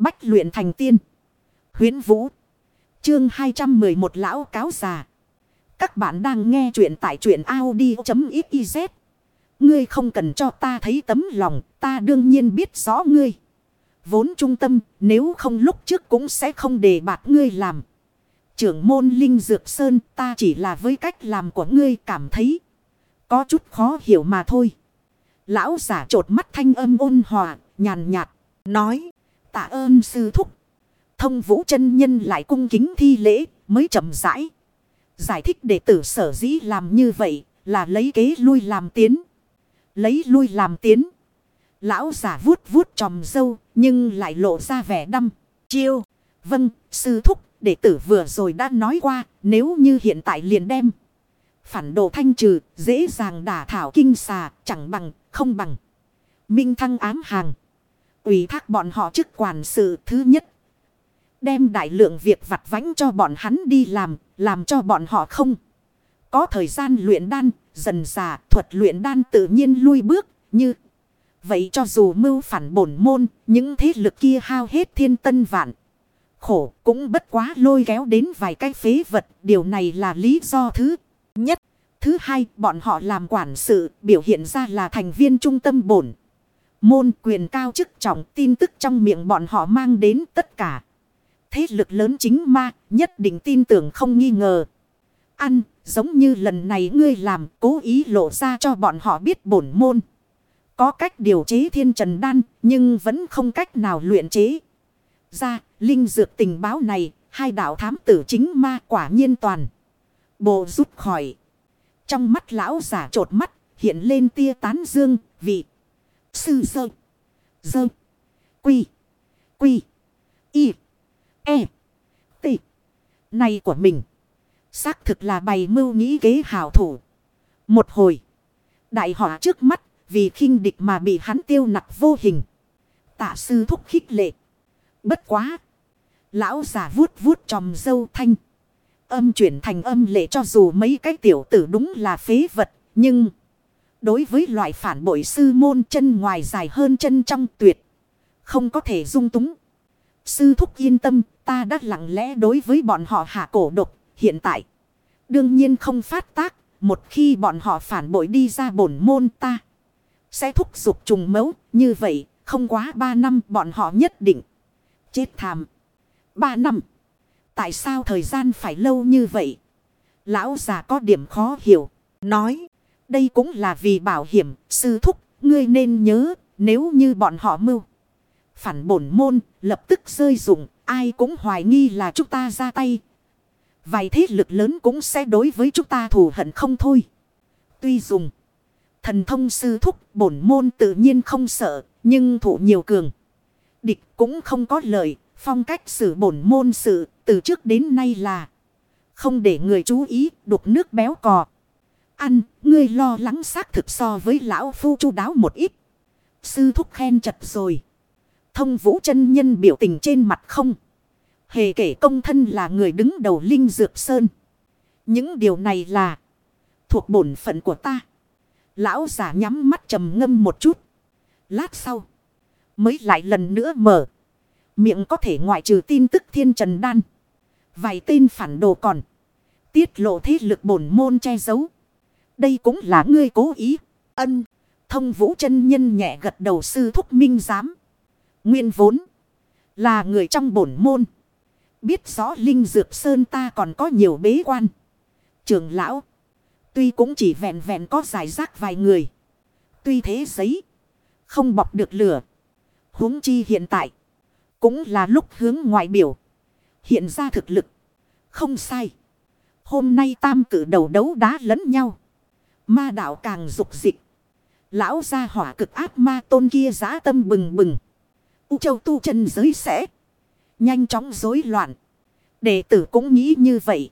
Bách luyện thành tiên. Huyến Vũ. Chương 211 Lão Cáo Già. Các bạn đang nghe truyện tại truyện Audi.xyz. Ngươi không cần cho ta thấy tấm lòng, ta đương nhiên biết rõ ngươi. Vốn trung tâm, nếu không lúc trước cũng sẽ không để bạc ngươi làm. Trưởng môn Linh Dược Sơn ta chỉ là với cách làm của ngươi cảm thấy có chút khó hiểu mà thôi. Lão giả trột mắt thanh âm ôn hòa, nhàn nhạt, nói, tạ ơn sư thúc. Thông vũ chân nhân lại cung kính thi lễ, mới chậm rãi. Giải thích đệ tử sở dĩ làm như vậy, là lấy kế lui làm tiến. Lấy lui làm tiến. Lão giả vuốt vuốt tròm dâu, nhưng lại lộ ra vẻ đăm, chiêu. Vâng, sư thúc, đệ tử vừa rồi đã nói qua, nếu như hiện tại liền đem. Phản đồ thanh trừ, dễ dàng đả thảo kinh xà, chẳng bằng, không bằng. Minh thăng ám hàng ủy thác bọn họ chức quản sự thứ nhất. Đem đại lượng việc vặt vánh cho bọn hắn đi làm, làm cho bọn họ không. Có thời gian luyện đan, dần già thuật luyện đan tự nhiên lui bước, như. Vậy cho dù mưu phản bổn môn, những thế lực kia hao hết thiên tân vạn. Khổ cũng bất quá lôi kéo đến vài cái phế vật, điều này là lý do thứ nhất. Thứ hai, bọn họ làm quản sự, biểu hiện ra là thành viên trung tâm bổn. Môn quyền cao chức trọng tin tức trong miệng bọn họ mang đến tất cả. Thế lực lớn chính ma, nhất định tin tưởng không nghi ngờ. Ăn, giống như lần này ngươi làm, cố ý lộ ra cho bọn họ biết bổn môn. Có cách điều chế thiên trần đan, nhưng vẫn không cách nào luyện chế. Ra, linh dược tình báo này, hai đạo thám tử chính ma quả nhiên toàn. Bộ rút khỏi. Trong mắt lão giả trột mắt, hiện lên tia tán dương, vị. Sư sơ. Sơ. Quy. Quy. Y. E. T. Này của mình. Xác thực là bày mưu nghĩ kế hảo thủ. Một hồi. Đại họa trước mắt. Vì khinh địch mà bị hắn tiêu nặc vô hình. Tạ sư thúc khích lệ. Bất quá. Lão giả vuốt vuốt tròm dâu thanh. Âm chuyển thành âm lệ cho dù mấy cái tiểu tử đúng là phế vật. Nhưng. Đối với loại phản bội sư môn chân ngoài dài hơn chân trong tuyệt. Không có thể dung túng. Sư thúc yên tâm, ta đã lặng lẽ đối với bọn họ hạ cổ độc, hiện tại. Đương nhiên không phát tác, một khi bọn họ phản bội đi ra bổn môn ta. Sẽ thúc giục trùng mẫu, như vậy, không quá ba năm bọn họ nhất định. Chết thảm. Ba năm. Tại sao thời gian phải lâu như vậy? Lão già có điểm khó hiểu. Nói. Đây cũng là vì bảo hiểm. Sư thúc. Ngươi nên nhớ. Nếu như bọn họ mưu. Phản bổn môn. Lập tức rơi dụng. Ai cũng hoài nghi là chúng ta ra tay. Vài thế lực lớn cũng sẽ đối với chúng ta thù hận không thôi. Tuy dùng. Thần thông sư thúc, bổn môn tự nhiên không sợ. Nhưng thủ nhiều cường. Địch cũng không có lợi. Phong cách xử bổn môn sự, từ trước đến nay là không để người chú ý, đục nước béo cò. Ăn, ngươi lo lắng xác thực so với lão phu chu đáo một ít. Sư thúc khen chật rồi. Thông vũ chân nhân biểu tình trên mặt không. Hề kể công thân là người đứng đầu linh dược sơn. Những điều này là thuộc bổn phận của ta. Lão giả nhắm mắt trầm ngâm một chút. Lát sau mới lại lần nữa mở. Miệng có thể ngoại trừ tin tức thiên trần đan. Vài tên phản đồ còn. Tiết lộ thế lực bổn môn che giấu. Đây cũng là ngươi cố ý. Ân. Thông vũ chân nhân nhẹ gật đầu sư thúc minh giám. Nguyên vốn. Là người trong bổn môn. Biết rõ Linh Dược Sơn ta còn có nhiều bế quan. Trường lão. Tuy cũng chỉ vẹn vẹn có giải rác vài người. Tuy thế giấy. Không bọc được lửa. huống chi hiện tại. Cũng là lúc hướng ngoại biểu. Hiện ra thực lực. Không sai. Hôm nay tam cử đầu đấu đá lẫn nhau. Ma đạo càng dục dịch. Lão gia hỏa cực ác ma tôn kia giá tâm bừng bừng. U châu tu chân giới sẽ. Nhanh chóng rối loạn. Đệ tử cũng nghĩ như vậy.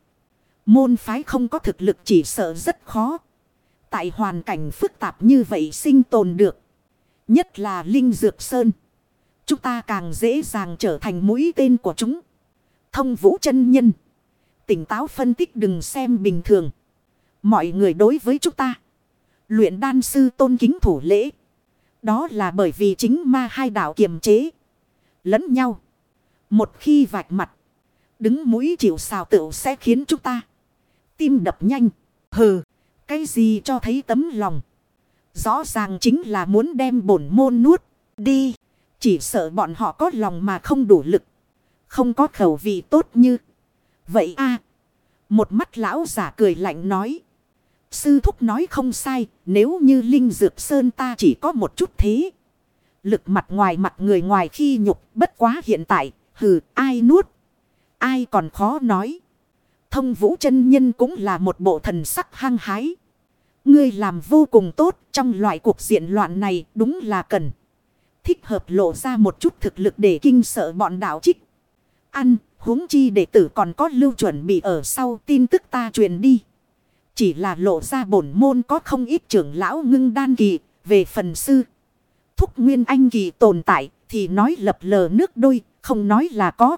Môn phái không có thực lực chỉ sợ rất khó. Tại hoàn cảnh phức tạp như vậy sinh tồn được. Nhất là Linh Dược Sơn. Chúng ta càng dễ dàng trở thành mũi tên của chúng. Thông vũ chân nhân. Tỉnh táo phân tích đừng xem bình thường. Mọi người đối với chúng ta. Luyện đan sư tôn kính thủ lễ. Đó là bởi vì chính ma hai đạo kiềm chế. Lẫn nhau. Một khi vạch mặt. Đứng mũi chịu xào tựu sẽ khiến chúng ta. Tim đập nhanh. Hừ. Cái gì cho thấy tấm lòng. Rõ ràng chính là muốn đem bổn môn nuốt. Đi. Chỉ sợ bọn họ có lòng mà không đủ lực. Không có khẩu vị tốt như. Vậy a Một mắt lão giả cười lạnh nói. Sư thúc nói không sai. Nếu như Linh Dược Sơn ta chỉ có một chút thế. Lực mặt ngoài mặt người ngoài khi nhục bất quá hiện tại. Hừ ai nuốt. Ai còn khó nói. Thông vũ chân nhân cũng là một bộ thần sắc hăng hái. Ngươi làm vô cùng tốt trong loại cuộc diện loạn này đúng là cần. Thích hợp lộ ra một chút thực lực để kinh sợ bọn đạo trích. Ăn, huống chi đệ tử còn có lưu chuẩn bị ở sau tin tức ta truyền đi. Chỉ là lộ ra bổn môn có không ít trưởng lão ngưng đan kỳ, về phần sư. Thúc Nguyên Anh kỳ tồn tại, thì nói lập lờ nước đôi, không nói là có.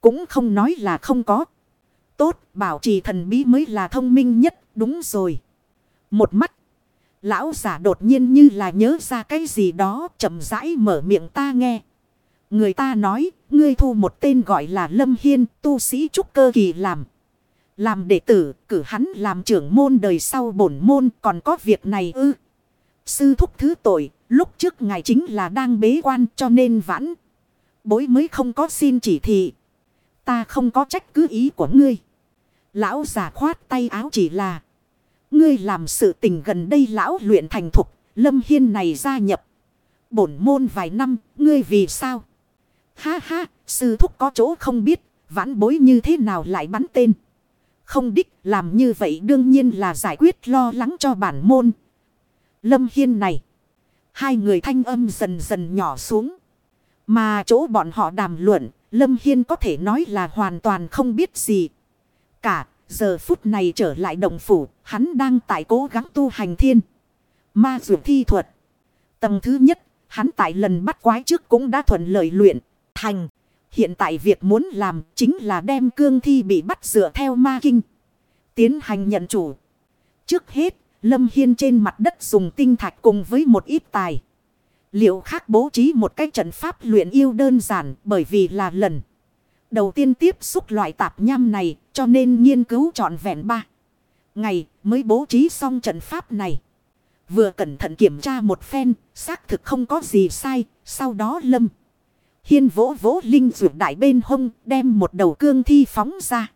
Cũng không nói là không có. Tốt, bảo trì thần bí mới là thông minh nhất, đúng rồi. Một mắt. Lão giả đột nhiên như là nhớ ra cái gì đó chậm rãi mở miệng ta nghe. Người ta nói, ngươi thu một tên gọi là Lâm Hiên, tu sĩ trúc cơ kỳ làm. Làm đệ tử, cử hắn làm trưởng môn đời sau bổn môn còn có việc này ư. Sư thúc thứ tội, lúc trước ngài chính là đang bế quan cho nên vãn. Bối mới không có xin chỉ thị. Ta không có trách cứ ý của ngươi. Lão giả khoát tay áo chỉ là. Ngươi làm sự tình gần đây lão luyện thành thục. Lâm Hiên này gia nhập. Bổn môn vài năm. Ngươi vì sao? Ha ha. Sư thúc có chỗ không biết. Vãn bối như thế nào lại bắn tên. Không đích. Làm như vậy đương nhiên là giải quyết lo lắng cho bản môn. Lâm Hiên này. Hai người thanh âm dần dần nhỏ xuống. Mà chỗ bọn họ đàm luận. Lâm Hiên có thể nói là hoàn toàn không biết gì. Cả giờ phút này trở lại đồng phủ, hắn đang tại cố gắng tu hành thiên. Ma dược thi thuật. Tầng thứ nhất, hắn tại lần bắt quái trước cũng đã thuận lợi luyện, thành. Hiện tại việc muốn làm chính là đem cương thi bị bắt dựa theo ma kinh. Tiến hành nhận chủ. Trước hết, Lâm Hiên trên mặt đất dùng tinh thạch cùng với một ít tài. Liệu khác bố trí một cái trận pháp luyện yêu đơn giản bởi vì là lần. Đầu tiên tiếp xúc loại tạp nham này cho nên nghiên cứu trọn vẹn ba ngày mới bố trí xong trận pháp này. Vừa cẩn thận kiểm tra một phen, xác thực không có gì sai, sau đó lâm. Hiên vỗ vỗ linh dược đại bên hông đem một đầu cương thi phóng ra.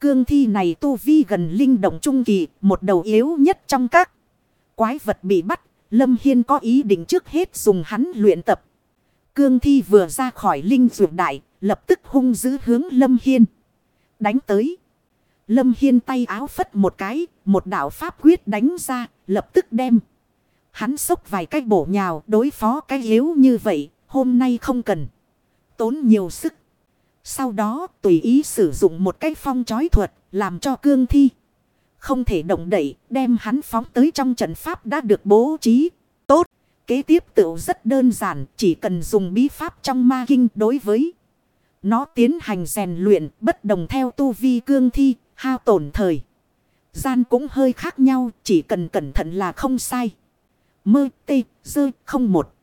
Cương thi này tu vi gần linh động trung kỳ, một đầu yếu nhất trong các quái vật bị bắt. Lâm Hiên có ý định trước hết dùng hắn luyện tập. Cương thi vừa ra khỏi linh dược đại, lập tức hung dữ hướng Lâm Hiên. Đánh tới. Lâm Hiên tay áo phất một cái, một đạo pháp quyết đánh ra, lập tức đem. Hắn sốc vài cái bổ nhào đối phó cái yếu như vậy, hôm nay không cần. Tốn nhiều sức. Sau đó tùy ý sử dụng một cái phong chói thuật, làm cho cương thi. Không thể động đẩy đem hắn phóng tới trong trận pháp đã được bố trí. Tốt, kế tiếp tựu rất đơn giản, chỉ cần dùng bí pháp trong ma kinh đối với. Nó tiến hành rèn luyện bất đồng theo tu vi cương thi, hao tổn thời. Gian cũng hơi khác nhau, chỉ cần cẩn thận là không sai. Mơ, tê, dơ, không một.